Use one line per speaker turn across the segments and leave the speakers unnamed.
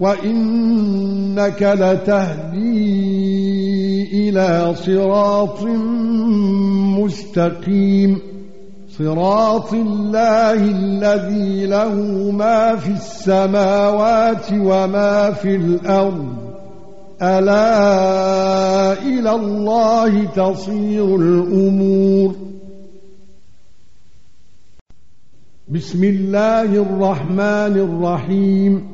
وَإِنَّكَ لَتَهْدِي إِلَى صِرَاطٍ مُسْتَقِيمٍ. صِرَاطِ اللَّهِ الَّذِي لَهُ مَا فِي السَّمَاوَاتِ وَمَا فِي الْأَرْضِ. أَلَا إِلَى اللَّهِ تَصِيرُ الْأُمُورُ. بِسْمِ اللَّهِ الرَّحْمَنِ الرَّحِيمِ.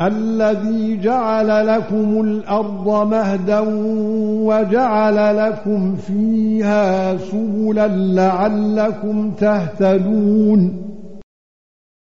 الذي جعل لكم الأرض مهدا وجعل لكم فيها سبلا لعلكم تهتدون